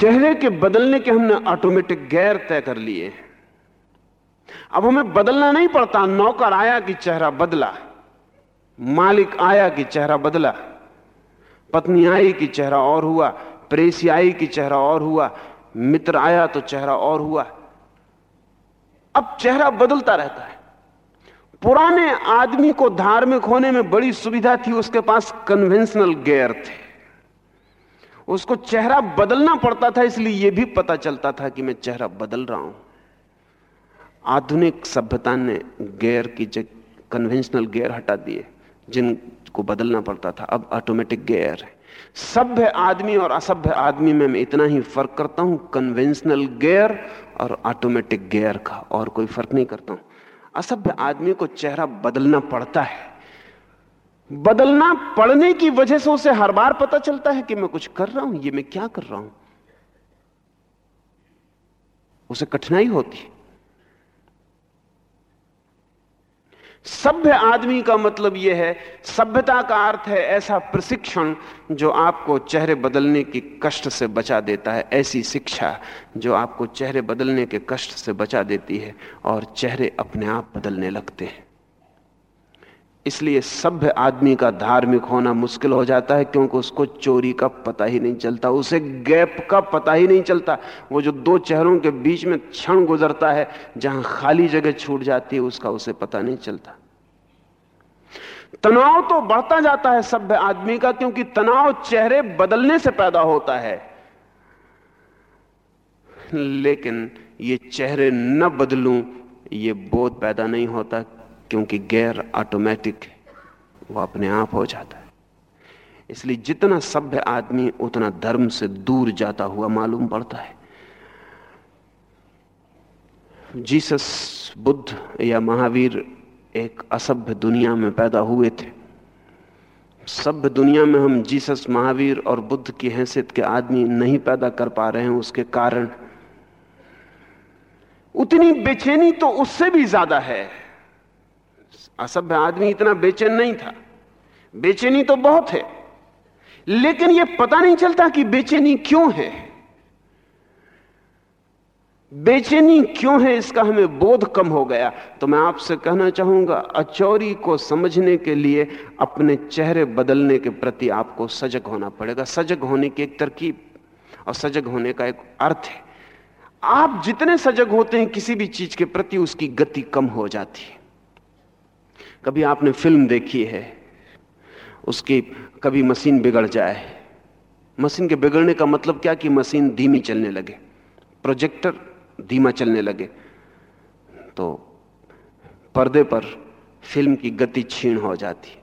चेहरे के बदलने के हमने ऑटोमेटिक गैर तय कर लिए अब हमें बदलना नहीं पड़ता। नौकर आया कि चेहरा बदला, मालिक आया कि चेहरा बदला, पत्नी आई कि चेहरा और हुआ, प्रेसी आई कि चेहरा और हुआ, मित्र आया तो चेहरा और हुआ। अब चेहरा बदलता रहता है। पुराने आदमी को धार्मिक होने में बड़ी सुविधा थी, उसके पास कन्वेंशनल गेयर थे। उसको चेहरा बदलना पड़ता था, इसलिए यह भी पता चलता था कि मैं चेहरा बदल रहा हूँ। आधुनिक सभ्यता ने गेयर की जगह कन्वेंशनल गेयर हटा दिए, जिनको बदलना पड़ता था। अब ऑटोमेटिक गेयर है। सभ्य आदमी और असभ्य आदमी में मैं इतना ही फ़र्क करता हूँ कन्वेंशनल गेयर और ऑटोमेटिक गेयर का, और कोई फ़र्क नहीं करता हूँ। असभ्य आदमी को चेहरा बदलना पड़ता है। बदलना पड़ने की वजह से उसे हर बार पता चलता है कि मैं कुछ कर रहा हूँ, ये मैं क्या कर रहा हूँ? उसे कठिनाई होती है। सभ्य आदमी का मतलब यह है, सभ्यता का अर्थ है ऐसा प्रशिक्षण जो आपको चेहरे बदलने की कष्ट से बचा देता है, ऐसी शिक्षा जो आपको चेहरे बदलने के कष्ट से बचा देती है और चेहरे अपने आप बदलने लगते हैं। इसलिए सभ्य आदमी का धार्मिक होना मुश्किल हो जाता है, क्योंकि उसको चोरी का पता ही नहीं चलता, उसे गैप का पता ही नहीं चलता। वो जो दो चेहरों के बीच में क्षण गुजरता है, जहाँ खाली जगह छूट जाती है, उसका उसे पता नहीं चलता। तनाव तो बढ़ता जाता है सभ्य आदमी का, क्योंकि तनाव चेहरे बदलने से पैदा होता है। लेकिन ये चेहरे न बदलूं, ये बोध पैदा नहीं होता। क्योंकि गैर ऑटोमेटिक है वो अपने आप हो जाता है। इसलिए जितना सभ्य आदमी, उतना धर्म से दूर जाता हुआ मालूम पड़ता है। जीसस बुद्ध या महावीर एक असभ्य दुनिया में पैदा हुए थे। सभ्य दुनिया में हम जीसस, महावीर और बुद्ध की हैसियत के आदमी नहीं पैदा कर पा रहे हैं, उसके कारण। उतनी बेचैनी तो उससे भी ज़्यादा है। असभ्य आदमी इतना बेचैन नहीं था। बेचैनी तो बहुत है। लेकिन यह पता नहीं चलता कि बेचैनी क्यों है। बेचैनी क्यों है, इसका हमें बोध कम हो गया। तो मैं आपसे कहना चाहूँगा, अचौरी को समझने के लिए अपने चेहरे बदलने के प्रति आपको सजग होना पड़ेगा। सजग होने की एक तरकीब और सजग होने का एक अर्थ है। आप जितने सजग होते हैं, किसी भी चीज़ के प्रति उसकी गति कम हो जाती है। कभी आपने फ़िल्म देखी है, उसकी कभी मशीन बिगड़ जाए। मशीन के बिगड़ने का मतलब क्या कि मशीन धीमी चलने लगे? प्रोजेक्टर धीमा चलने लगे। तो पर्दे पर फ़िल्म की गति क्षीण हो जाती।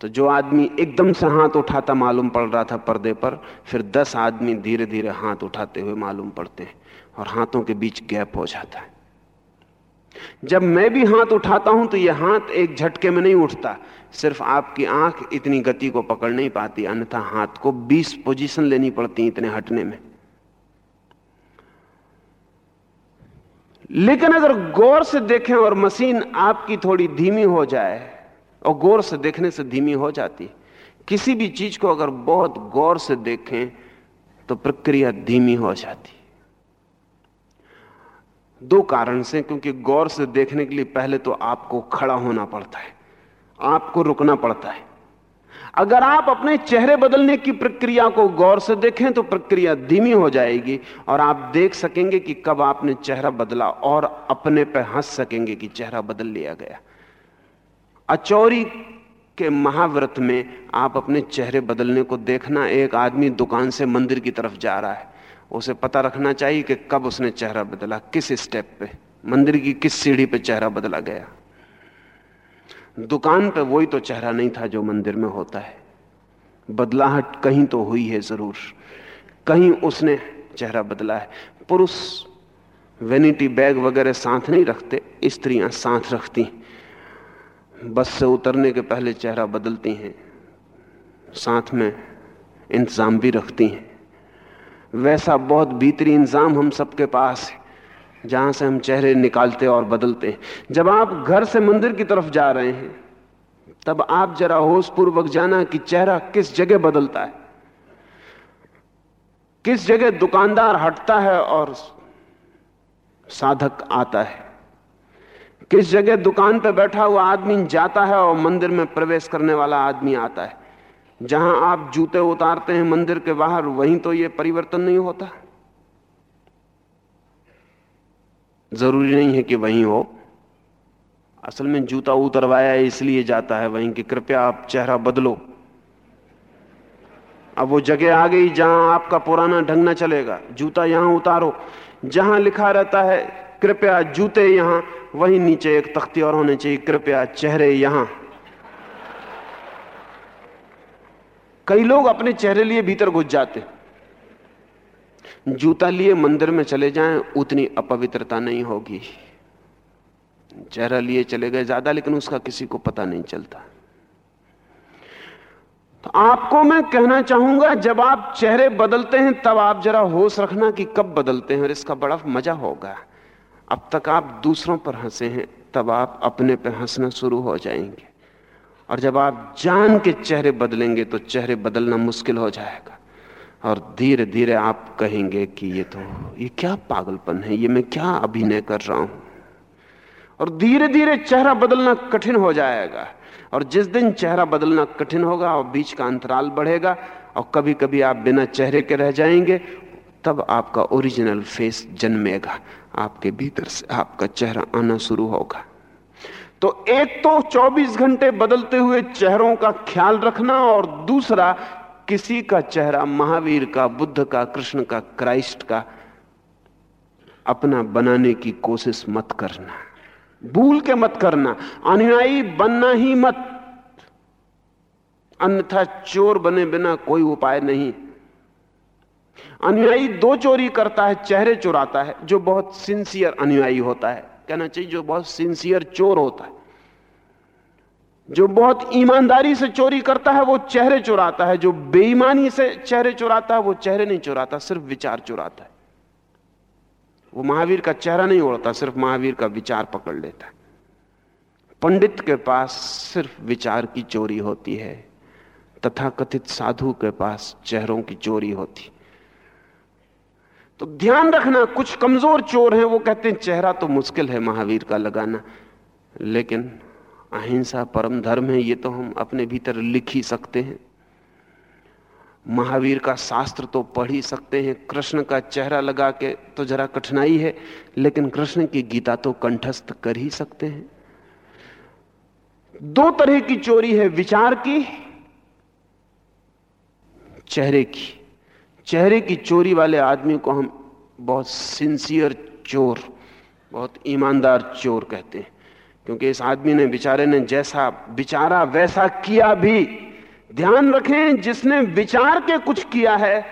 तो जो आदमी एकदम से हाथ उठाता मालूम पड़ रहा था पर्दे पर, फिर दस आदमी धीरे धीरे हाथ उठाते हुए मालूम पड़ते हैं और हाथों के बीच गैप हो जाता है। जब मैं भी हाथ उठाता हूँ तो यह हाथ एक झटके में नहीं उठता। सिर्फ़ आपकी आँख इतनी गति को पकड़ नहीं पाती, अन्यथा हाथ को 20 पोजीशन लेनी पड़ती इतने हटने में। लेकिन अगर गौर से देखें और मशीन आपकी थोड़ी धीमी हो जाए, और गौर से देखने से धीमी हो जाती, किसी भी चीज़ को अगर बहुत गौर से देखें तो प्रक्रिया धीमी हो जाती। दो कारण से, क्योंकि गौर से देखने के लिए पहले तो आपको खड़ा होना पड़ता है, आपको रुकना पड़ता है। अगर आप अपने चेहरे बदलने की प्रक्रिया को गौर से देखें तो प्रक्रिया धीमी हो जाएगी, और आप देख सकेंगे कि कब आपने चेहरा बदला, और अपने पर हंस सकेंगे कि चेहरा बदल लिया गया। अचौरी के महाव्रत में आप अपने चेहरे बदलने को देखना, एक आदमी दुकान से मंदिर की तरफ़ जा रहा है। उसे पता रखना चाहिए कि कब उसने चेहरा बदला, किस स्टेप पे। मंदिर की किस सीढ़ी पे चेहरा बदला गया। दुकान पे वही तो चेहरा नहीं था जो मंदिर में होता है। बदलाहट कहीं तो हुई है ज़रूर। कहीं उसने चेहरा बदला है। पुरुष वेनिटी बैग वगैरह साथ नहीं रखते, स्त्रियाँ साथ रखती बस से उतरने के पहले चेहरा बदलती हैं। साथ में इंतज़ाम भी रखती हैं। वैसा बहुत भीतरी इंतज़ाम हम सबके पास है, जहाँ से हम चेहरे निकालते और बदलते हैं। जब आप घर से मंदिर की तरफ़ जा रहे हैं, तब आप जरा होश पूर्वक जाना कि चेहरा किस जगह बदलता है। किस जगह दुकानदार हटता है और साधक आता है। किस जगह दुकान पर बैठा हुआ आदमी जाता है और मंदिर में प्रवेश करने वाला आदमी आता है। जहाँ आप जूते उतारते हैं मंदिर के बाहर, वहीं तो यह परिवर्तन नहीं होता। ज़रूरी नहीं है कि वहीं हो। असल में जूता उतरवाया इसलिए जाता है वहीं कि कृपया आप चेहरा बदलो। अब वो जगह आ गई जहाँ आपका पुराना ढंग न चलेगा। जूता यहाँ उतारो। जहाँ लिखा रहता है, कृपया जूते यहाँ, वहीं नीचे एक तख्ती और होने चाहिए, कृपया चेहरे यहाँ। कई लोग अपने चेहरे लिए भीतर घुस जाते। जूता लिए मंदिर में चले जाएँ, उतनी अपवित्रता नहीं होगी। चेहरा लिए चले गए ज़्यादा, लेकिन उसका किसी को पता नहीं चलता। तो आपको मैं कहना चाहूँगा, जब आप चेहरे बदलते हैं, तब आप जरा होश रखना कि कब बदलते हैं, और इसका बड़ा मज़ा होगा। अब तक आप दूसरों पर हंसे हैं, तब आप अपने पर हंसना शुरू हो जाएँगे। और जब आप जान के चेहरे बदलेंगे तो चेहरे बदलना मुश्किल हो जाएगा। और धीरे धीरे आप कहेंगे कि ये तो ये क्या पागलपन है, ये मैं क्या अभिनय कर रहा हूँ? और धीरे धीरे चेहरा बदलना कठिन हो जाएगा। और जिस दिन चेहरा बदलना कठिन होगा और बीच का अंतराल बढ़ेगा और कभी कभी आप बिना चेहरे के रह जाएँगे, तब आपका ओरिजिनल फेस जन्मेगा। आपके भीतर से आपका चेहरा आना शुरू होगा। तो एक तो 24 घंटे बदलते हुए चेहरों का ख्याल रखना और दूसरा, किसी का चेहरा महावीर का, बुद्ध का, कृष्ण का, क्राइस्ट का अपना बनाने की कोशिश मत करना। भूल के मत करना। अनुयायी बनना ही मत। अन्यथा चोर बने बिना कोई उपाय नहीं। अनुयायी दो चोरी करता है, चेहरे चुराता है, जो बहुत सिंसियर अनुयायी होता है। कहना चाहिए, जो बहुत सिंसियर चोर होता है, जो बहुत ईमानदारी से चोरी करता है, वो चेहरे चुराता है, जो बेईमानी से चेहरे चुराता है, वो चेहरे नहीं चुराता, सिर्फ़ विचार चुराता है। वो महावीर का चेहरा नहीं उड़ता सिर्फ़ महावीर का विचार पकड़ लेता है। पंडित के पास सिर्फ़ विचार की चोरी होती है तथा कथित साधु के पास चेहरों की चोरी होती तो ध्यान रखना, कुछ कमज़ोर चोर हैं, वो कहते हैं, चेहरा तो मुश्किल है महावीर का लगाना, लेकिन अहिंसा परम धर्म है, ये तो हम अपने भीतर लिख ही सकते हैं। महावीर का शास्त्र तो पढ़ ही सकते हैं, कृष्ण का चेहरा लगा के तो जरा कठिनाई है, लेकिन कृष्ण की गीता तो कंठस्थ कर ही सकते हैं। दो तरह की चोरी है, विचार की, चेहरे की। चेहरे की चोरी वाले आदमी को हम बहुत सिंसियर चोर, बहुत ईमानदार चोर कहते हैं। क्योंकि इस आदमी ने बेचारे ने जैसा बिचारा वैसा किया भी। ध्यान रखें, जिसने विचार के कुछ किया है,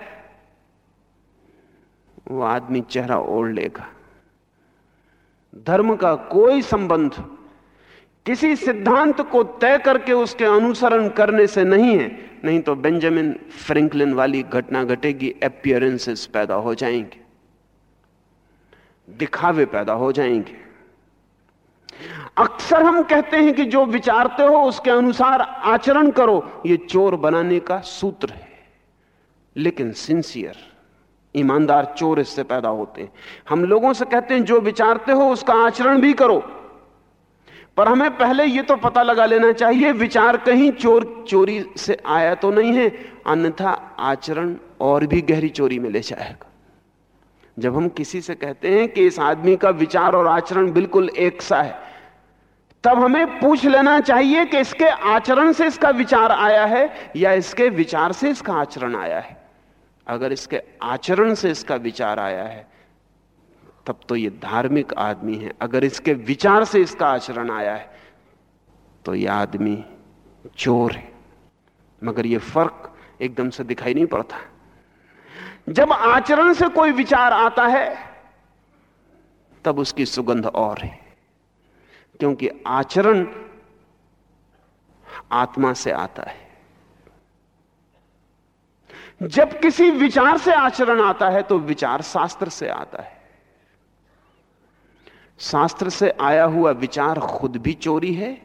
वो आदमी चेहरा ओढ़ लेगा। धर्म का कोई संबंध किसी सिद्धांत को तय करके उसके अनुसरण करने से नहीं है, नहीं तो बेंजामिन फ्रैंकलिन वाली घटना घटेगी अपियरेंसेस पैदा हो जाएँगे, दिखावे पैदा हो जाएँगे। अक्सर हम कहते हैं कि जो विचारते हो, उसके अनुसार आचरण करो। ये चोर बनाने का सूत्र है, लेकिन सिंसियर ईमानदार चोर इससे पैदा होते हैं। हम लोगों से कहते हैं, जो विचारते हो, उसका आचरण भी करो। पर हमें पहले यह तो पता लगा लेना चाहिए, विचार कहीं चोर, चोरी से आया तो नहीं है, अन्यथा आचरण और भी गहरी चोरी में ले जाएगा। जब हम किसी से कहते हैं कि इस आदमी का विचार और आचरण बिल्कुल एक सा है, तब हमें पूछ लेना चाहिए कि इसके आचरण से इसका विचार आया है या इसके विचार से इसका आचरण आया है। अगर इसके आचरण से इसका विचार आया है तब तो यह धार्मिक आदमी है। अगर इसके विचार से इसका आचरण आया है तो यह आदमी चोर है। मगर यह फ़र्क एकदम से दिखाई नहीं पड़ता। जब आचरण से कोई विचार आता है, तब उसकी सुगंध और है। क्योंकि आचरण आत्मा से आता है। जब किसी विचार से आचरण आता है तो विचार शास्त्र से आता है। शास्त्र से आया हुआ विचार खुद भी चोरी है,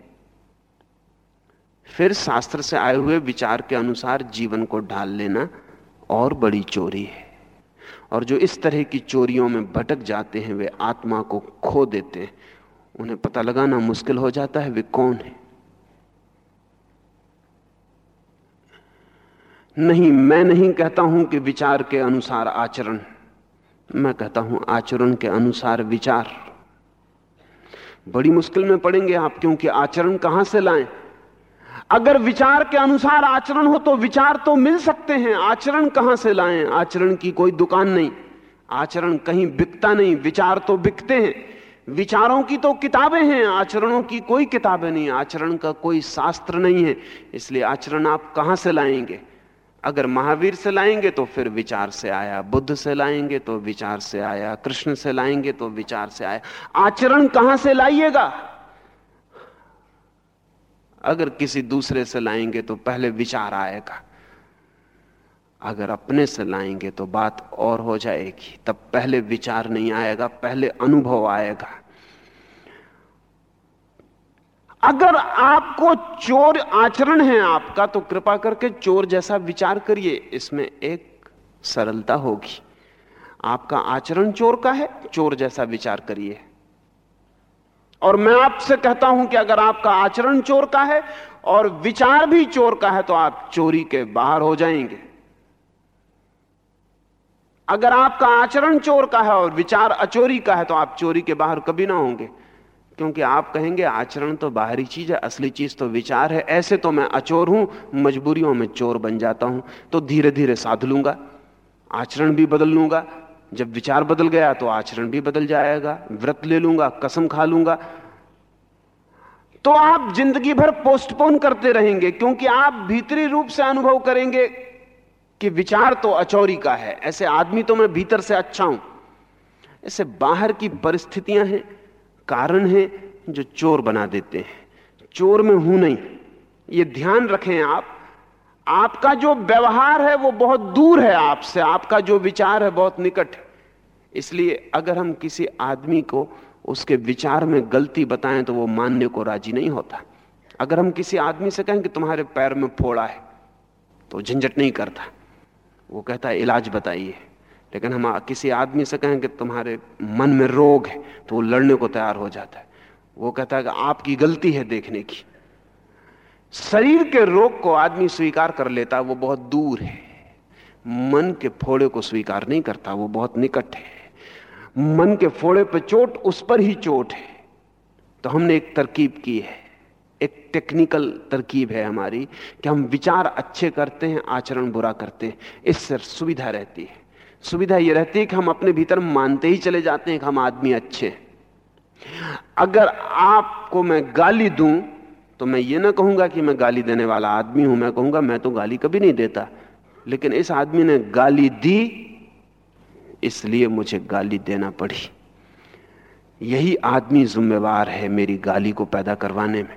फिर शास्त्र से आए हुए विचार के अनुसार जीवन को ढाल लेना और बड़ी चोरी है। और जो इस तरह की चोरियों में भटक जाते हैं, वे आत्मा को खो देते हैं। उन्हें पता लगाना मुश्किल हो जाता है, वे कौन है? नहीं, मैं नहीं कहता हूँ कि विचार के अनुसार आचरण। मैं कहता हूँ आचरण के अनुसार विचार। बड़ी मुश्किल में पड़ेंगे आप, क्योंकि आचरण कहाँ से लाएँ? अगर विचार के अनुसार आचरण हो तो विचार तो मिल सकते हैं। आचरण कहाँ से लाएँ? आचरण की कोई दुकान नहीं। आचरण कहीं बिकता नहीं। विचार तो बिकते हैं। विचारों की तो किताबें हैं। आचरणों की कोई किताबें नहीं। आचरण का कोई शास्त्र नहीं है। इसलिए आचरण आप कहाँ से लाएँगे? अगर महावीर से लाएँगे तो फिर विचार से आया, बुद्ध से लाएँगे तो विचार से आया, कृष्ण से लाएँगे तो विचार से आया। आचरण कहाँ से लाइएगा? अगर किसी दूसरे से लाएँगे तो पहले विचार आएगा। अगर अपने से लाएँगे तो बात और हो जाएगी, तब पहले विचार नहीं आएगा, पहले अनुभव आएगा। अगर आपको चोर आचरण है आपका तो कृपा करके चोर जैसा विचार करिए, इसमें एक सरलता होगी। आपका आचरण चोर का है, चोर जैसा विचार करिए। और मैं आपसे कहता हूँ कि अगर आपका आचरण चोर का है और विचार भी चोर का है तो आप चोरी के बाहर हो जाएँगे। अगर आपका आचरण चोर का है और विचार अचोरी का है तो आप चोरी के बाहर कभी ना होंगे। क्योंकि आप कहेंगे, आचरण तो बाहरी चीज़ है, असली चीज़ तो विचार है। ऐसे तो मैं अचोर हूँ, मजबूरियों में चोर बन जाता हूँ। तो धीरे धीरे साध लूँगा, आचरण भी बदल लूँगा। जब विचार बदल गया तो आचरण भी बदल जाएगा, व्रत ले लूँगा, कसम खा लूँगा। तो आप ज़िंदगी भर पोस्टपोन करते रहेंगे, क्योंकि आप भीतरी रूप से अनुभव करेंगे कि विचार तो अचौरी का है। ऐसे आदमी तो मैं भीतर से अच्छा हूँ। ऐसे बाहर की परिस्थितियाँ हैं कारण हैं जो चोर बना देते हैं। चोर में हूँ नहीं। ये ध्यान रखें आप। आपका जो व्यवहार है वो बहुत दूर है आपसे। आपका जो विचार है बहुत निकट है। इसलिए अगर हम किसी आदमी को उसके विचार में गलती बताएँ तो वो मानने को राज़ी नहीं होता। अगर हम किसी आदमी से कहें कि तुम्हारे पैर में फोड़ा है तो झंझट नहीं करता। वो कहता है, इलाज बताइए। लेकिन हम किसी आदमी से कहें कि तुम्हारे मन में रोग है तो वो लड़ने को तैयार हो जाता है। वो कहता है कि आपकी गलती है देखने की। शरीर के रोग को आदमी स्वीकार कर लेता है वो बहुत दूर है। मन के फोड़े को स्वीकार नहीं करता, वो बहुत निकट है। मन के फोड़े पर चोट, उस पर ही चोट है। तो हमने एक तरकीब की है। एक टेक्निकल तरकीब है हमारी कि हम विचार अच्छे करते हैं, आचरण बुरा करते हैं। इससे सुविधा रहती है। सुविधा यह रहती है कि हम अपने भीतर मानते ही चले जाते हैं कि हम आदमी अच्छे हैं। अगर आपको मैं गाली दूँ तो मैं ये ना कहूँगा कि मैं गाली देने वाला आदमी हूँ, मैं कहूँगा, मैं तो गाली कभी नहीं देता। लेकिन इस आदमी ने गाली दी, इसलिए मुझे गाली देना पड़ी। यही आदमी जिम्मेवार है मेरी गाली को पैदा करवाने में।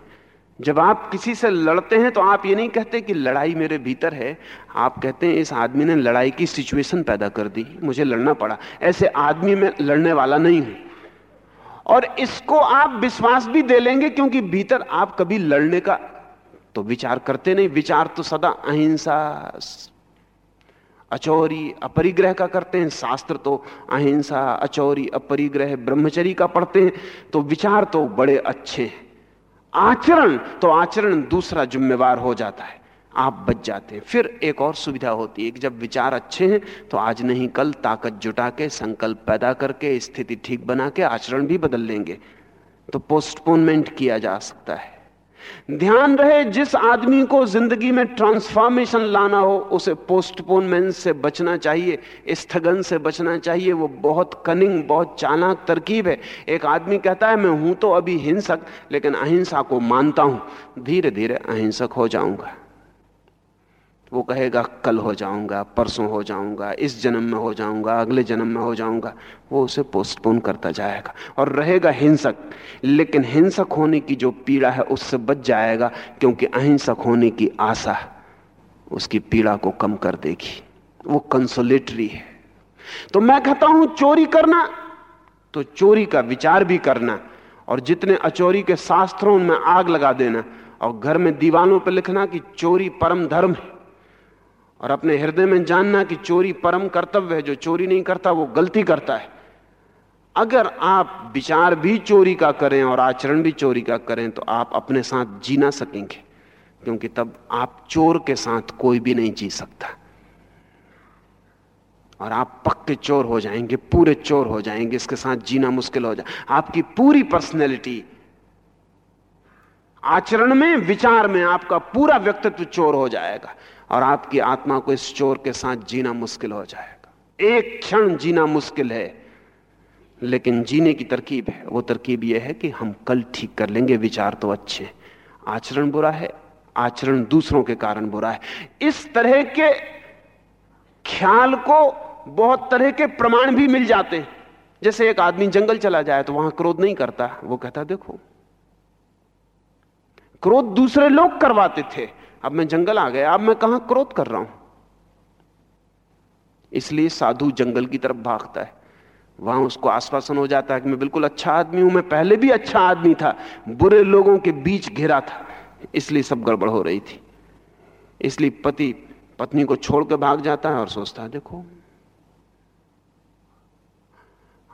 जब आप किसी से लड़ते हैं तो आप ये नहीं कहते कि लड़ाई मेरे भीतर है। आप कहते हैं, इस आदमी ने लड़ाई की सिचुएशन पैदा कर दी, मुझे लड़ना पड़ा। ऐसे आदमी में लड़ने वाला नहीं हूँ। और इसको आप विश्वास भी दे लेंगे क्योंकि भीतर आप कभी लड़ने का तो विचार करते नहीं। विचार तो सदा अहिंसा, अचौरी, अपरिग्रह का करते हैं। शास्त्र तो अहिंसा, अचौरी, अपरिग्रह, ब्रह्मचरी का पढ़ते हैं। तो विचार तो बड़े अच्छे हैं। आचरण तो आचरण दूसरा जिम्मेवार हो जाता है। आप बच जाते हैं। फिर एक और सुविधा होती है कि जब विचार अच्छे हैं तो आज नहीं, कल ताकत जुटा के, संकल्प पैदा करके, स्थिति ठीक बना के, आचरण भी बदल लेंगे। तो पोस्टपोनमेंट किया जा सकता है। ध्यान रहे, जिस आदमी को ज़िंदगी में ट्रांसफॉर्मेशन लाना हो, उसे पोस्टपोनमेंट से बचना चाहिए, स्थगन से बचना चाहिए। वो बहुत कनिंग बहुत चालाक तरकीब है। एक आदमी कहता है, मैं हूँ तो अभी हिंसक, लेकिन अहिंसा को मानता हूँ। धीरे धीरे अहिंसक हो जाऊँगा। वो कहेगा, कल हो जाऊँगा, परसों हो जाऊँगा, इस जन्म में हो जाऊँगा, अगले जन्म में हो जाऊँगा। वो उसे पोस्टपोन करता जाएगा और रहेगा हिंसक। लेकिन हिंसक होने की जो पीड़ा है उससे बच जाएगा, क्योंकि अहिंसक होने की आशा उसकी पीड़ा को कम कर देगी। वो कंसोलेटरी है। तो मैं कहता हूँ, चोरी करना तो चोरी का विचार भी करना और जितने अचोरी के शास्त्रों में आग लगा देना और घर में दीवानों पर लिखना कि चोरी परम धर्म है। और अपने हृदय में जानना कि चोरी परम कर्तव्य है, जो चोरी नहीं करता, वो गलती करता है। अगर आप विचार भी चोरी का करें और आचरण भी चोरी का करें तो आप अपने साथ जी ना सकेंगे, क्योंकि तब आप चोर के साथ कोई भी नहीं जी सकता। और आप पक्के चोर हो जाएँगे, पूरे चोर हो जाएँगे, इसके साथ जीना मुश्किल हो जाए आपकी पूरी पर्सनैलिटी आचरण में, विचार में आपका पूरा व्यक्तित्व चोर हो जाएगा। और आपकी आत्मा को इस चोर के साथ जीना मुश्किल हो जाएगा। एक क्षण जीना मुश्किल है, लेकिन जीने की तरकीब है। वो तरकीब यह है कि हम कल ठीक कर लेंगे, विचार तो अच्छे आचरण बुरा है, आचरण दूसरों के कारण बुरा है। इस तरह के ख्याल को बहुत तरह के प्रमाण भी मिल जाते हैं। जैसे एक आदमी जंगल चला जाए तो वहाँ क्रोध नहीं करता। वो कहता, देखो, क्रोध दूसरे लोग करवाते थे अब मैं जंगल आ गया, अब मैं कहाँ क्रोध कर रहा हूँ? इसलिए साधु जंगल की तरफ़ भागता है। वहाँ उसको आश्वासन हो जाता है कि मैं बिल्कुल अच्छा आदमी हूँ, मैं पहले भी अच्छा आदमी था, बुरे लोगों के बीच घिरा था, इसलिए सब गड़बड़ हो रही थी। इसलिए पति, पत्नी को छोड़ के भाग जाता है और सोचता है, देखो,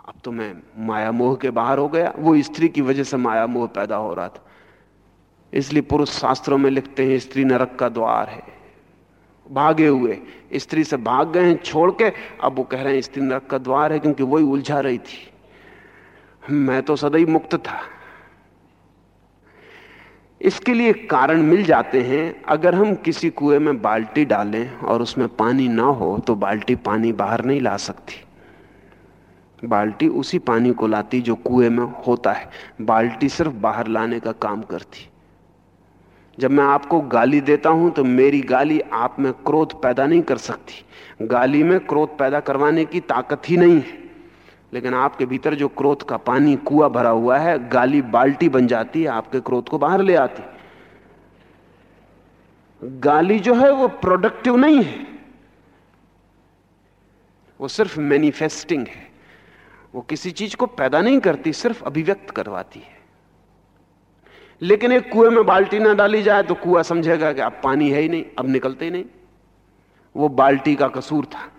अब तो मैं माया मोह के बाहर हो गया, वो स्त्री की वजह से माया मोह पैदा हो रहा था। इसलिए पुरुष शास्त्रों में लिखते हैं, स्त्री नरक का द्वार है। भागे हुए, स्त्री से भाग गए हैं, छोड़ के, अब वो कह रहे हैं, स्त्री नरक का द्वार है, क्योंकि वही उलझा रही थी। मैं तो सदैव मुक्त था। इसके लिए कारण मिल जाते हैं, अगर हम किसी कुएँ में बाल्टी डालें और उसमें पानी ना हो तो बाल्टी पानी बाहर नहीं ला सकती। बाल्टी उसी पानी को लाती जो कुएँ में होता है। बाल्टी सिर्फ़ बाहर लाने का काम करती। जब मैं आपको गाली देता हूँ तो मेरी गाली आप में क्रोध पैदा नहीं कर सकती। गाली में क्रोध पैदा करवाने की ताकत ही नहीं है। लेकिन आपके भीतर जो क्रोध का पानी, कुआ भरा हुआ है, गाली बाल्टी बन जाती है, आपके क्रोध को बाहर ले आती। गाली जो है, वो प्रोडक्टिव नहीं है। वो सिर्फ़ मैनिफेस्टिंग है। वो किसी चीज़ को पैदा नहीं करती, सिर्फ़ अभिव्यक्त करवाती है। लेकिन एक कुएँ में बाल्टी ना डाली जाए तो कुआ समझेगा कि अब पानी है ही नहीं, अब निकलते ही नहीं। वो बाल्टी का कसूर था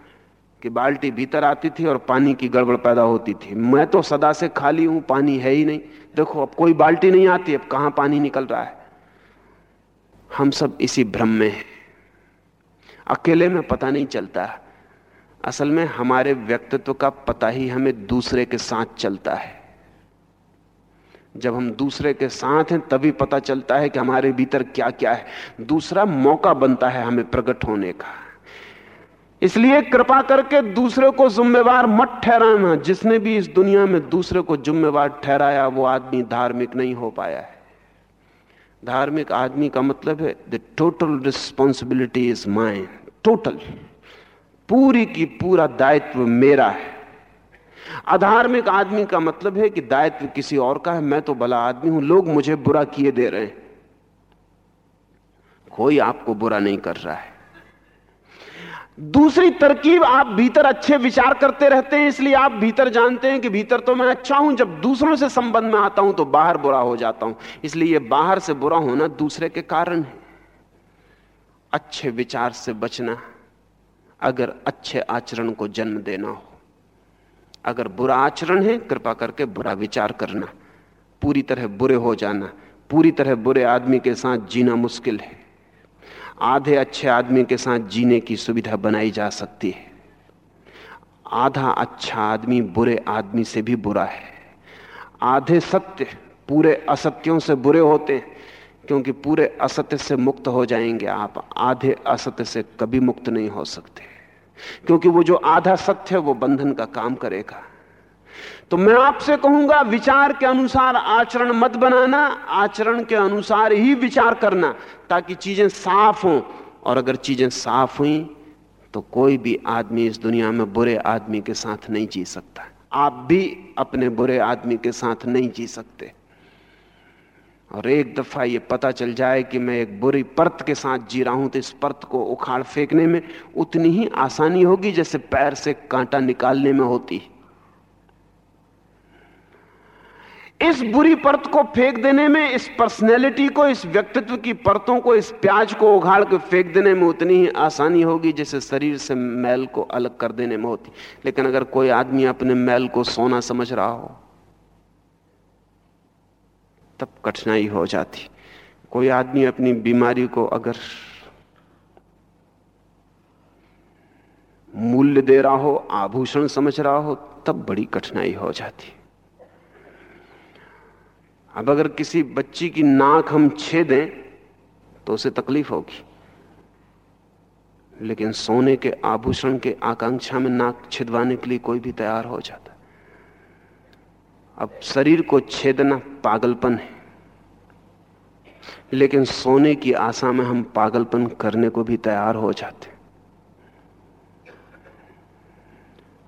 कि बाल्टी भीतर आती थी और पानी की गड़बड़ पैदा होती थी। मैं तो सदा से खाली हूँ, पानी है ही नहीं। देखो, अब कोई बाल्टी नहीं आती, अब कहाँ पानी निकल रहा है? हम सब इसी भ्रम में हैं। अकेले में पता नहीं चलता। असल में हमारे व्यक्तित्व का पता ही हमें दूसरे के साथ चलता है। जब हम दूसरे के साथ हैं, तभी पता चलता है कि हमारे भीतर क्या क्या है। दूसरा मौका बनता है हमें प्रकट होने का। इसलिए कृपा करके दूसरे को जिम्मेवार मत ठहराना। जिसने भी इस दुनिया में दूसरे को जिम्मेवार ठहराया, वो आदमी धार्मिक नहीं हो पाया है। धार्मिक आदमी का मतलब है the total responsibility is mind total पूरी की पूरा दायित्व मेरा है। अधार्मिक आदमी का मतलब है कि दायित्व किसी और का है, मैं तो भला आदमी हूँ, लोग मुझे बुरा किए दे रहे हैं। कोई आपको बुरा नहीं कर रहा है। दूसरी तरकीब, आप भीतर अच्छे विचार करते रहते हैं, इसलिए आप भीतर जानते हैं कि भीतर तो मैं अच्छा हूँ, जब दूसरों से संबंध में आता हूँ तो बाहर बुरा हो जाता हूँ। इसलिए बाहर से बुरा होना दूसरे के कारण है। अच्छे विचार से बचना, अगर अच्छे आचरण को जन्म देना हो। अगर बुरा आचरण है, कृपा करके बुरा विचार करना। पूरी तरह बुरे हो जाना। पूरी तरह बुरे आदमी के साथ जीना मुश्किल है। आधे अच्छे आदमी के साथ जीने की सुविधा बनाई जा सकती है। आधा अच्छा आदमी बुरे आदमी से भी बुरा है। आधे सत्य पूरे असत्यों से बुरे होते हैं, क्योंकि पूरे असत्य से मुक्त हो जाएँगे आप। आधे असत्य से कभी मुक्त नहीं हो सकते। क्योंकि वो जो आधा सत्य है, वो बंधन का काम करेगा। तो मैं आपसे कहूँगा, विचार के अनुसार आचरण मत बनाना, आचरण के अनुसार ही विचार करना, ताकि चीज़ें साफ़ हों। और अगर चीज़ें साफ़ हुई तो कोई भी आदमी इस दुनिया में बुरे आदमी के साथ नहीं जी सकता। आप भी अपने बुरे आदमी के साथ नहीं जी सकते। और एक दफ़ा ये पता चल जाए कि मैं एक बुरी परत के साथ जी रहा हूँ तो इस परत को उखाड़ फेंकने में उतनी ही आसानी होगी जैसे पैर से कांटा निकालने में होती इस बुरी परत को फेंक देने में, इस पर्सनैलिटी को, इस व्यक्तित्व की परतों को, इस प्याज को उघाड़ के फेंक देने में उतनी ही आसानी होगी जैसे शरीर से मैल को अलग कर देने में होती। लेकिन अगर कोई आदमी अपने मैल को सोना समझ रहा हो तब कठिनाई हो जाती। कोई आदमी अपनी बीमारी को अगर मूल्य दे रहा हो, आभूषण समझ रहा हो, तब बड़ी कठिनाई हो जाती। अब अगर किसी बच्ची की नाक हम छेदें तो उसे तकलीफ़ होगी। लेकिन सोने के आभूषण के आकांक्षा में नाक छिदवाने के लिए कोई भी तैयार हो जाता। अब शरीर को छेदना पागलपन है। लेकिन सोने की आशा में हम पागलपन करने को भी तैयार हो जाते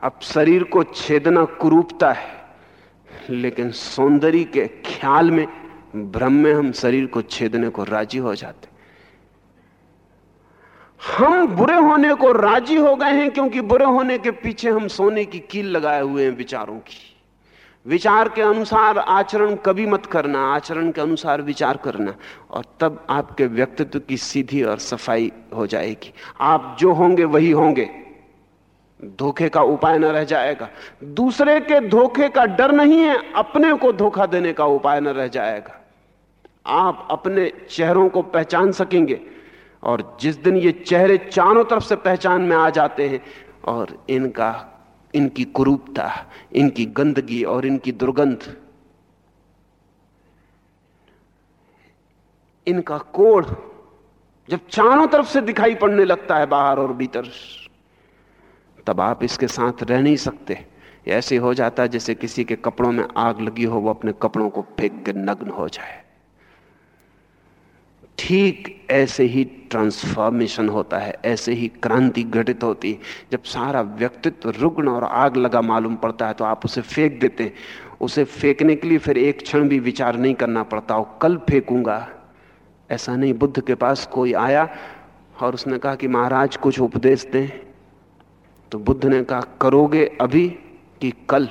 अब शरीर को छेदना कुरूपता है, लेकिन सौंदर्य के ख्याल में, भ्रम में हम शरीर को छेदने को राज़ी हो जाते हम बुरे होने को राज़ी हो गए हैं क्योंकि बुरे होने के पीछे हम सोने की कील लगाए हुए हैं विचारों की। विचार के अनुसार आचरण कभी मत करना, आचरण के अनुसार विचार करना, और तब आपके व्यक्तित्व की सीधी और सफ़ाई हो जाएगी। आप जो होंगे वही होंगे। धोखे का उपाय न रह जाएगा। दूसरे के धोखे का डर नहीं है, अपने को धोखा देने का उपाय न रह जाएगा। आप अपने चेहरों को पहचान सकेंगे, और जिस दिन ये चेहरे चारों तरफ़ से पहचान में आ जाते हैं, और इनका इनकी कुरूपता, इनकी गंदगी और इनकी दुर्गंध। इनका कोढ़ जब चारों तरफ़ से दिखाई पड़ने लगता है बाहर और भीतर, तब आप इसके साथ रह नहीं सकते। ऐसे हो जाता है जैसे किसी के कपड़ों में आग लगी हो, वो अपने कपड़ों को फेंक के नग्न हो जाए। ठीक ऐसे ही ट्रांसफॉर्मेशन होता है, ऐसे ही क्रांति घटित होती है। जब सारा व्यक्तित्व रुग्ण और आग लगा मालूम पड़ता है तो आप उसे फेंक देते उसे फेंकने के लिए फिर एक क्षण भी विचार नहीं करना पड़ता। हो कल फेंकूँगा। ऐसा नहीं, बुद्ध के पास कोई आया और उसने कहा कि महाराज, कुछ उपदेश दें। तो बुद्ध ने कहा, करोगे अभी कि कल?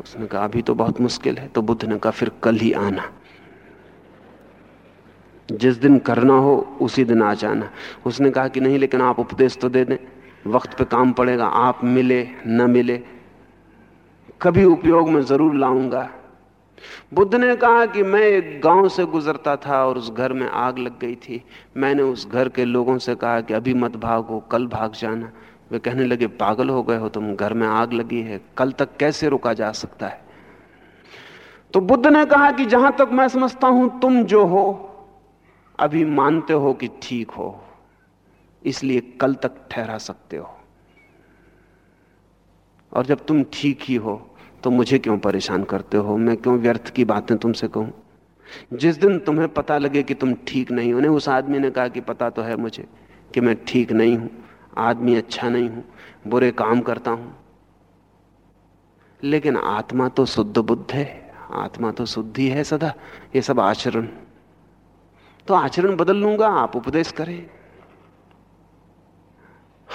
उसने कहा, अभी तो बहुत मुश्किल है। तो बुद्ध ने कहा, फिर कल ही आना। जिस दिन करना हो, उसी दिन आ जाना। उसने कहा कि नहीं, लेकिन आप उपदेश तो दे दें। वक्त पे काम पड़ेगा, आप मिले, न मिले। कभी उपयोग में ज़रूर लाऊँगा। बुद्ध ने कहा कि मैं एक गाँव से गुजरता था और उस घर में आग लग गई थी। मैंने उस घर के लोगों से कहा कि अभी मत भागो, कल भाग जाना। वे कहने लगे, पागल हो गए हो, तुम घर में आग लगी है, कल तक कैसे रुका जा सकता है? तो बुद्ध ने कहा कि जहाँ तक मैं समझता हूँ, तुम जो हो अभी मानते हो कि ठीक हो, इसलिए कल तक ठहरा सकते हो। और जब तुम ठीक ही हो तो मुझे क्यों परेशान करते हो? मैं क्यों व्यर्थ की बातें तुमसे कहूँ? जिस दिन तुम्हें पता लगे कि तुम ठीक नहीं हो उस आदमी ने कहा कि पता तो है मुझे कि मैं ठीक नहीं हूँ, आदमी अच्छा नहीं हूँ, बुरे काम करता हूँ। लेकिन आत्मा तो शुद्ध बुद्ध है, आत्मा तो शुद्धि है सदा, ये सब आचरण। तो आचरण बदल लूँगा, आप उपदेश करें।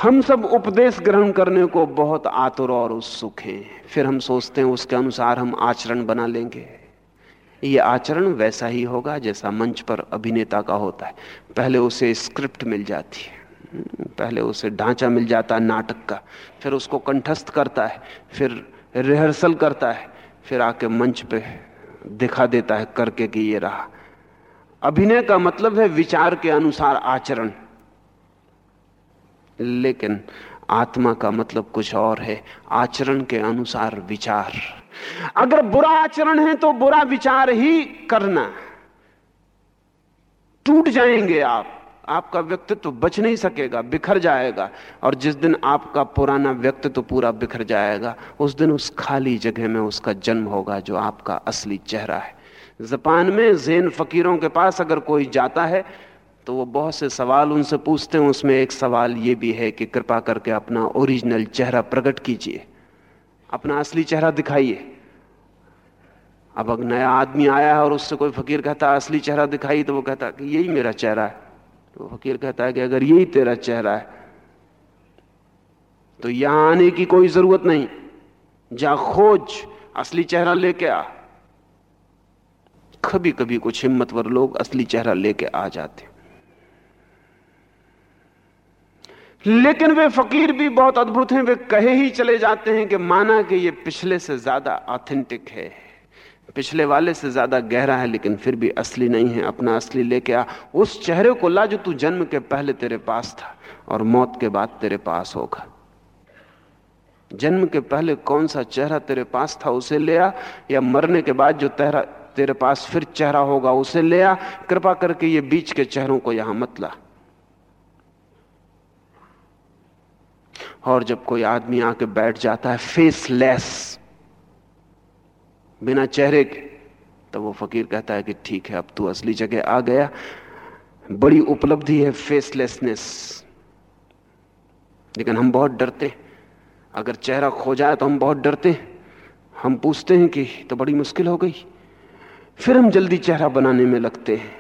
हम सब उपदेश ग्रहण करने को बहुत आतुर और उत्सुक हैं। फिर हम सोचते हैं उसके अनुसार हम आचरण बना लेंगे। ये आचरण वैसा ही होगा जैसा मंच पर अभिनेता का होता है। पहले उसे स्क्रिप्ट मिल जाती है। पहले उसे ढांचा मिल जाता है नाटक का। फिर उसको कंठस्थ करता है। फिर रिहर्सल करता है। फिर आके मंच पे दिखा देता है करके कि ये रहा। अभिनय का मतलब है विचार के अनुसार आचरण। लेकिन आत्मा का मतलब कुछ और है, आचरण के अनुसार विचार। अगर बुरा आचरण है तो बुरा विचार ही करना। टूट जाएँगे आप। आपका व्यक्तित्व बच नहीं सकेगा, बिखर जाएगा। और जिस दिन आपका पुराना व्यक्तित्व पूरा बिखर जाएगा, उस दिन उस खाली जगह में उसका जन्म होगा, जो आपका असली चेहरा है। जापान में जैन फकीरों के पास अगर कोई जाता है तो वो बहुत से सवाल उनसे पूछते हैं। उसमें एक सवाल ये भी है कि कृपा करके अपना ओरिजिनल चेहरा प्रकट कीजिए। अपना असली चेहरा दिखाइए। अब अगर नया आदमी आया है और उससे कोई फकीर कहता असली चेहरा दिखाई तो वो कहता कि यही मेरा चेहरा है। तो फकीर कहता है कि, अगर यही तेरा चेहरा है तो यहाँ आने की कोई ज़रूरत नहीं। जा खोज, असली चेहरा लेके आ। कभी कभी कुछ हिम्मतवर लोग असली चेहरा लेके आ जाते लेकिन वे फकीर भी बहुत अद्भुत हैं। वे कहे ही चले जाते हैं कि माना कि ये पिछले से ज़्यादा ऑथेंटिक है। पिछले वाले से ज़्यादा गहरा है, लेकिन फिर भी असली नहीं है। अपना असली लेके आ। उस चेहरे को ला जो तू जन्म के पहले तेरे पास था और मौत के बाद तेरे पास होगा। जन्म के पहले कौन सा चेहरा तेरे पास था, उसे ले आ या मरने के बाद जो तेरा तेरे पास फिर चेहरा होगा, उसे ले आ। कृपा करके ये बीच के चेहरों को यहाँ मत ला। और जब कोई आदमी आके बैठ जाता है फेसलेस बिना चेहरे के तो वो फकीर कहता है कि ठीक है, अब तू असली जगह आ गया। बड़ी उपलब्धि है फेसलेसनेस लेकिन हम बहुत डरते अगर चेहरा खो जाए तो हम बहुत डरते हम पूछते हैं कि तो बड़ी मुश्किल हो गई। फिर हम जल्दी चेहरा बनाने में लगते हैं।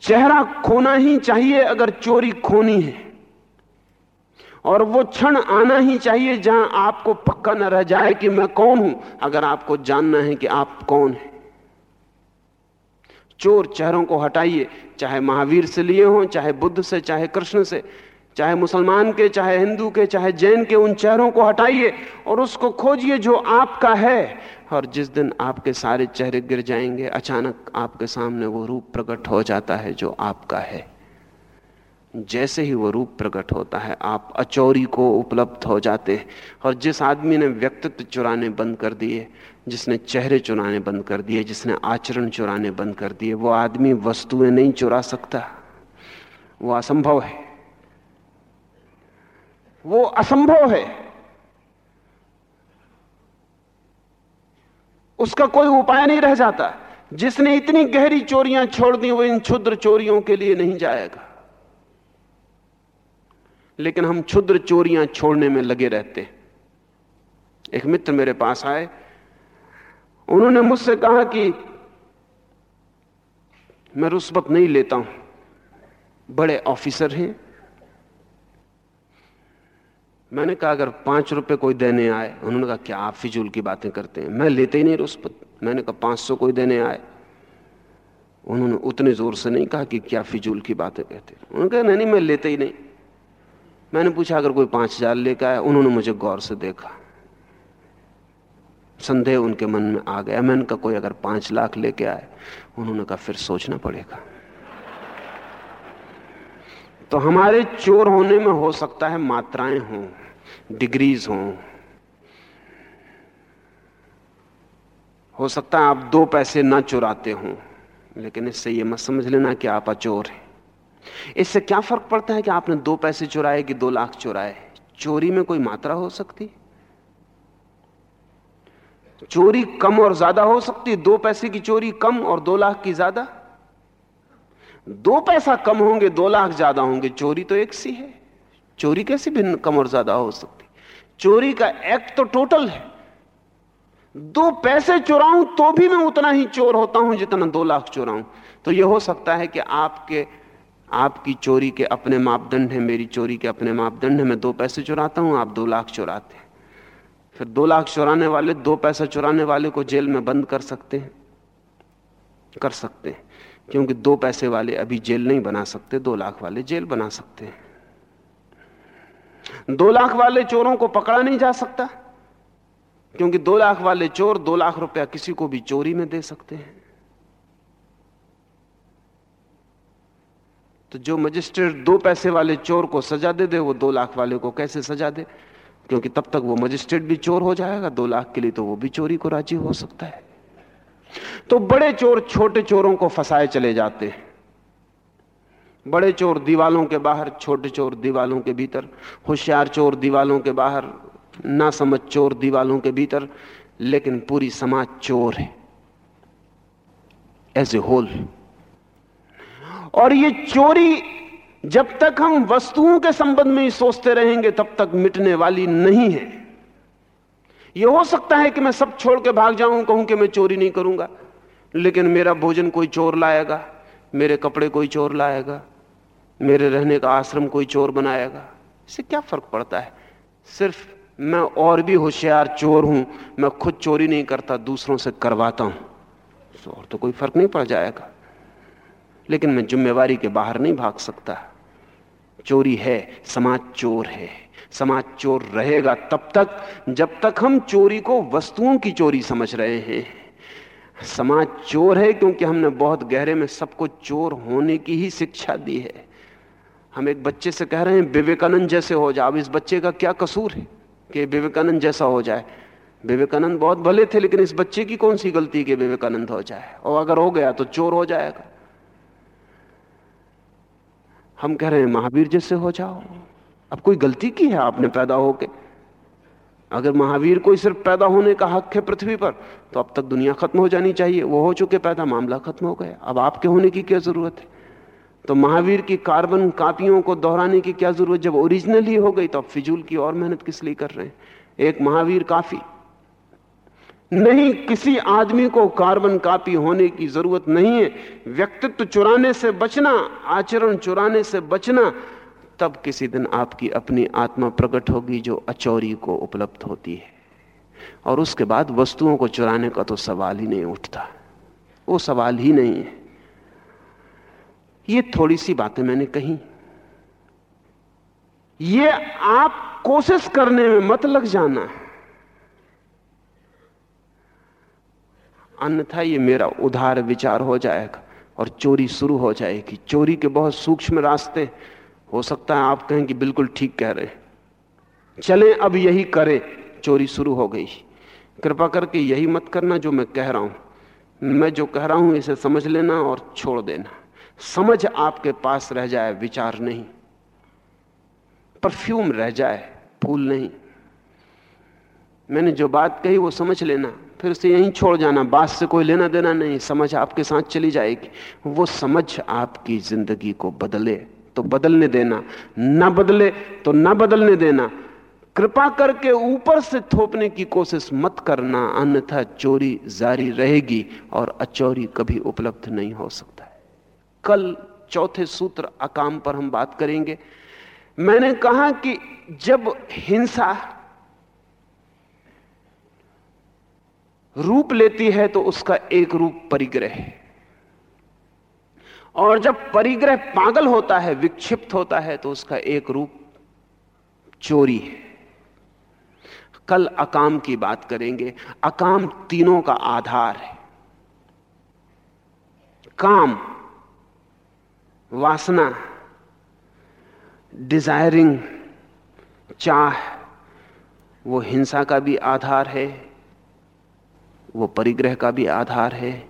चेहरा खोना ही चाहिए अगर चोरी खोनी है। और वो क्षण आना ही चाहिए जहाँ आपको पक्का न रह जाए कि मैं कौन हूँ, अगर आपको जानना है कि आप कौन हैं। चोर चेहरों को हटाइए, चाहे महावीर से लिए हों, चाहे बुद्ध से, चाहे कृष्ण से। चाहे मुसलमान के, चाहे हिंदू के, चाहे जैन के, उन चेहरों को हटाइए और उसको खोजिए जो आपका है। और जिस दिन आपके सारे चेहरे गिर जाएँगे, अचानक आपके सामने वो रूप प्रकट हो जाता है जो आपका है। जैसे ही वो रूप प्रकट होता है, आप अचौरी को उपलब्ध हो जाते हैं। और जिस आदमी ने व्यक्तित्व चुराने बंद कर दिए, जिसने चेहरे चुराने बंद कर दिए, जिसने आचरण चुराने बंद कर दिए, वो आदमी वस्तुएँ नहीं चुरा सकता। वो असंभव है। वो असंभव है। उसका कोई उपाय नहीं रह जाता। जिसने इतनी गहरी चोरियाँ छोड़ दी, वो इन क्षुद्र चोरियों के लिए नहीं जाएगा। लेकिन हम क्षुद्र चोरियाँ छोड़ने में लगे रहते एक मित्र मेरे पास आए। उन्होंने मुझसे कहा कि मैं रुस्बत नहीं लेता हूँ। बड़े ऑफिसर हैं। मैंने कहा, अगर पाँच रुपए कोई देने आए, उन्होंने कहा, क्या आप फिजूल की बातें करते हैं? मैं लेते ही नहीं रुस्बत मैंने कहा, पाँच सौ कोई देने आए? उन्होंने उतने ज़ोर से नहीं कहा कि क्या फिजूल की बातें कहते उन्होंने कहा, नहीं नहीं, मैं लेते ही नहीं। मैंने पूछा, अगर कोई पाँच हज़ार लेकर आया? उन्होंने मुझे गौर से देखा। संदेह उनके मन में आ गया। मैंने कहा, कोई अगर पाँच लाख लेके आए? उन्होंने कहा, फिर सोचना पड़ेगा। तो हमारे चोर होने में हो सकता है मात्राएँ हों। डिग्रीज हों। हो सकता है आप दो पैसे ना चुराते हों, लेकिन इससे ये मत समझ लेना कि आप अचोर हैं। इससे क्या फ़र्क पड़ता है कि आपने दो पैसे चुराए कि दो लाख चुराए? चोरी में कोई मात्रा हो सकती? चोरी कम और ज़्यादा हो सकती? दो पैसे की चोरी कम और दो लाख की ज़्यादा? दो पैसा कम होंगे, दो लाख ज़्यादा होंगे। चोरी तो एक सी है। चोरी कैसे भिन्न कम और ज़्यादा हो सकती? चोरी का एक्ट तो टोटल है। दो पैसे चुराऊं तो भी मैं उतना ही चोर होता हूँ जितना दो लाख चुराऊं। तो यह हो सकता है कि आपके, आपकी चोरी के अपने मापदंड है, मेरी चोरी के अपने मापदंड है, मैं दो पैसे चुराता हूँ, आप दो लाख चुराते हैं। फिर दो लाख चुराने वाले दो पैसा चुराने वाले को जेल में बंद कर सकते हैं। कर सकते हैं। क्योंकि दो पैसे वाले अभी जेल नहीं बना सकते, दो लाख वाले जेल बना सकते हैं। दो लाख वाले चोरों को पकड़ा नहीं जा सकता। क्योंकि दो लाख वाले चोर दो लाख रुपया किसी को भी चोरी में दे सकते हैं। तो जो मजिस्ट्रेट दो पैसे वाले चोर को सजा दे दे, वो दो लाख वाले को कैसे सजा दे? क्योंकि तब तक वो मजिस्ट्रेट भी चोर हो जाएगा, दो लाख के लिए तो वो भी चोरी को राज़ी हो सकता है। तो बड़े चोर छोटे चोरों को फंसाए चले जाते हैं। बड़े चोर दीवालों के बाहर, छोटे चोर दीवालों के भीतर, होशियार चोर दीवालों के बाहर ना समझ चोर दीवालों के भीतर, लेकिन पूरी समाज चोर है। एज ए होल और ये चोरी, जब तक हम वस्तुओं के संबंध में ही सोचते रहेंगे, तब तक मिटने वाली नहीं है। यह हो सकता है कि मैं सब छोड़ के भाग जाऊँ, कहूँ कि मैं चोरी नहीं करूँगा, लेकिन मेरा भोजन कोई चोर लाएगा, मेरे कपड़े कोई चोर लाएगा मेरे रहने का आश्रम कोई चोर बनाएगा? इससे क्या फ़र्क पड़ता है? सिर्फ़ मैं और भी होशियार चोर हूँ, मैं खुद चोरी नहीं करता, दूसरों से करवाता हूँ। तो और तो कोई फ़र्क नहीं पड़ जाएगा। लेकिन मैं जिम्मेवारी के बाहर नहीं भाग सकता। चोरी है, समाज चोर है। समाज चोर रहेगा तब तक, जब तक हम चोरी को वस्तुओं की चोरी समझ रहे हैं। समाज चोर है क्योंकि हमने बहुत गहरे में सबको चोर होने की ही शिक्षा दी है। हम एक बच्चे से कह रहे हैं, विवेकानंद जैसे हो जाए अब इस बच्चे का क्या कसूर है कि विवेकानंद जैसा हो जाए? विवेकानंद बहुत भले थे, लेकिन इस बच्चे की कौन सी गलती कि विवेकानंद हो जाए? और अगर हो गया तो चोर हो जाएगा। हम कह रहे हैं, महावीर जैसे हो जाओ। अब कोई गलती की है आपने पैदा होके? अगर महावीर कोई सिर्फ़ पैदा होने का हक है पृथ्वी पर तो अब तक दुनिया खत्म हो जानी चाहिए। वो हो चुके, पैदा मामला खत्म हो गया। अब आपके होने की क्या ज़रूरत है? तो महावीर की कार्बन कापियों को दोहराने की क्या ज़रूरत? जब ओरिजिनल ही हो गई तो अब फिजूल की और मेहनत किस लिए कर रहे हैं? एक महावीर काफ़ी। नहीं, किसी आदमी को कार्बन कापी होने की ज़रूरत नहीं है। व्यक्तित्व चुराने से बचना, आचरण चुराने से बचना, तब किसी दिन आपकी अपनी आत्मा प्रकट होगी जो अचौरी को उपलब्ध होती है। और उसके बाद वस्तुओं को चुराने का तो सवाल ही नहीं उठता। वो सवाल ही नहीं है। ये थोड़ी सी बातें मैंने कही। ये आप कोशिश करने में मत लग जाना। अन्यथा ये मेरा उधार विचार हो जाएगा और चोरी शुरू हो जाएगी। चोरी के बहुत सूक्ष्म रास्ते हो सकता है आप कहें कि बिल्कुल ठीक कह रहे चलें, अब यही करें। चोरी शुरू हो गई। कृपा करके यही मत करना जो मैं कह रहा हूँ। मैं जो कह रहा हूँ इसे समझ लेना और छोड़ देना। समझ आपके पास रह जाए, विचार नहीं। परफ्यूम रह जाए, फूल नहीं। मैंने जो बात कही वो समझ लेना, फिर उसे यहीं छोड़ जाना, बात से कोई लेना देना नहीं, समझ आपके साथ चली जाएगी। वो समझ आपकी ज़िंदगी को बदले तो बदलने देना, न बदले तो न बदलने देना। कृपा करके ऊपर से थोपने की कोशिश मत करना, अन्यथा चोरी जारी रहेगी और अचोरी कभी उपलब्ध नहीं हो सकता। कल चौथे सूत्र अकाम पर हम बात करेंगे। मैंने कहा कि जब हिंसा रूप लेती है तो उसका एक रूप परिग्रह है। और जब परिग्रह पागल होता है, विक्षिप्त होता है तो उसका एक रूप चोरी है। कल अकाम की बात करेंगे। अकाम तीनों का आधार है। काम वासना डिजायरिंग चाह, वो हिंसा का भी आधार है, वो परिग्रह का भी आधार है,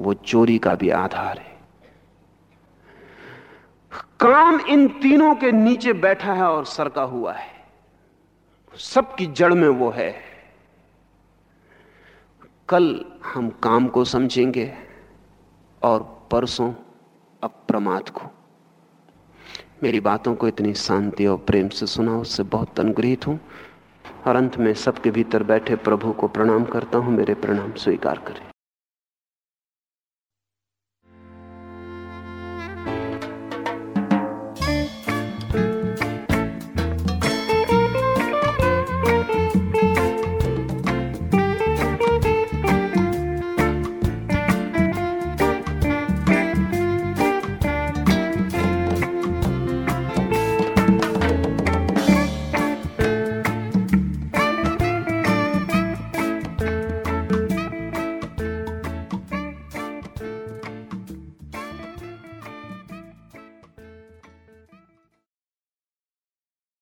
वो चोरी का भी आधार है। काम इन तीनों के नीचे बैठा है और सरका हुआ है। सबकी जड़ में वो है। कल हम काम को समझेंगे और परसों अप्रमाद को। मेरी बातों को इतनी शांति और प्रेम से सुना उससे बहुत अनुग्रहित हूँ। और अंत में सबके भीतर बैठे प्रभु को प्रणाम करता हूँ, मेरे प्रणाम स्वीकार करें।